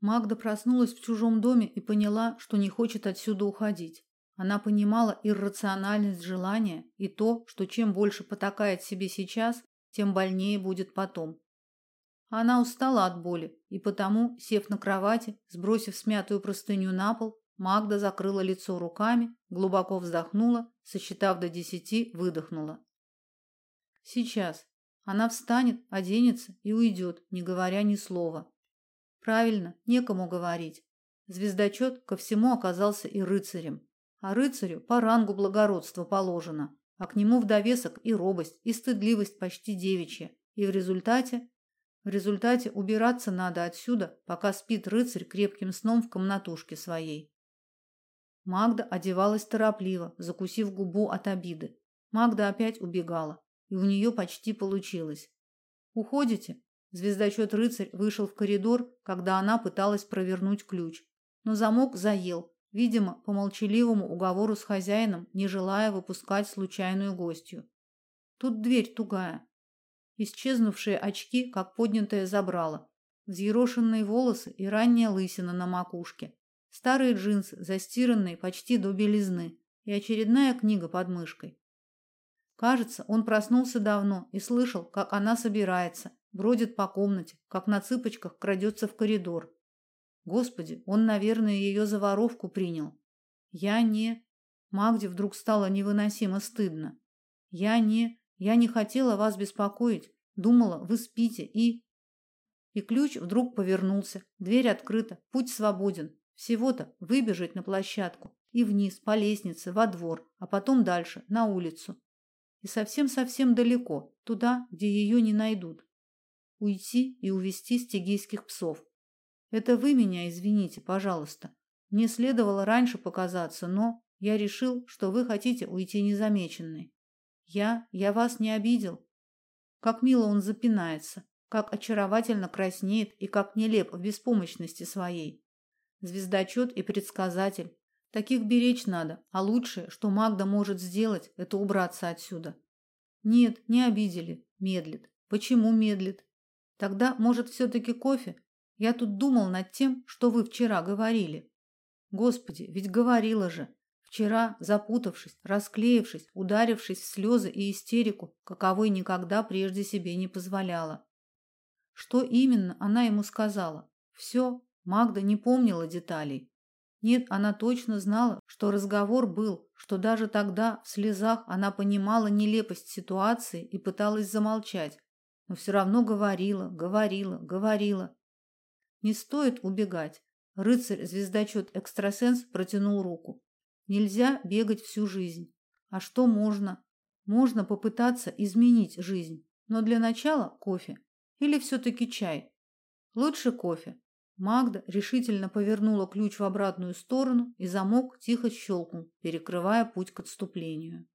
Магда проснулась в чужом доме и поняла, что не хочет отсюда уходить. Она понимала иррациональность желания и то, что чем больше потакает себе сейчас, тем больнее будет потом. Она устала от боли, и потому, сев на кровати, сбросив смятую простыню на пол, Магда закрыла лицо руками, глубоко вздохнула, сосчитав до десяти, выдохнула. Сейчас она встанет, оденется и уйдет, не говоря ни слова. Правильно, некому говорить. Звездочет ко всему оказался и рыцарем. А рыцарю по рангу благородства положено, а к нему в довесок и робость, и стыдливость почти девичья. И в результате в результате убираться надо отсюда, пока спит рыцарь крепким сном в комнатушке своей. Магда одевалась торопливо, закусив губу от обиды. Магда опять убегала, и у нее почти получилось. Уходите? Звездочет рыцарь вышел в коридор, когда она пыталась провернуть ключ, но замок заел, видимо, по молчаливому уговору с хозяином, не желая выпускать случайную гостью. Тут дверь тугая. Исчезнувшие очки, как поднятое забрало, взъерошенные волосы и ранняя лысина на макушке, старые джинсы, застиранные почти до белизны, и очередная книга под мышкой. Кажется, он проснулся давно и слышал, как она собирается, бродит по комнате, как на цыпочках крадется в коридор. Господи, он, наверное, ее за воровку принял. Я не... Магде вдруг стало невыносимо стыдно. Я не... Я не хотела вас беспокоить. Думала, вы спите и... И ключ вдруг повернулся. Дверь открыта, путь свободен. Всего-то выбежать на площадку и вниз по лестнице во двор, а потом дальше на улицу. И совсем-совсем далеко, туда, где ее не найдут уйти и увести стигийских псов. Это вы меня извините, пожалуйста. Мне следовало раньше показаться, но я решил, что вы хотите уйти незамеченной. Я, я вас не обидел. Как мило он запинается, как очаровательно краснеет и как нелеп в беспомощности своей. Звездочет и предсказатель. Таких беречь надо, а лучшее, что Магда может сделать, это убраться отсюда. Нет, не обидели, медлит. Почему медлит? Тогда, может, все таки кофе? Я тут думал над тем, что вы вчера говорили. Господи, ведь говорила же. Вчера, запутавшись, расклеившись, ударившись в слезы и истерику, каковой никогда прежде себе не позволяла. Что именно она ему сказала? Все, Магда не помнила деталей. Нет, она точно знала, что разговор был, что даже тогда в слезах она понимала нелепость ситуации и пыталась замолчать, но все равно говорила, говорила, говорила. Не стоит убегать. Рыцарь-звездочет-экстрасенс протянул руку. Нельзя бегать всю жизнь. А что можно? Можно попытаться изменить жизнь. Но для начала кофе. Или все-таки чай? Лучше кофе. Магда решительно повернула ключ в обратную сторону, и замок тихо щелкнул, перекрывая путь к отступлению.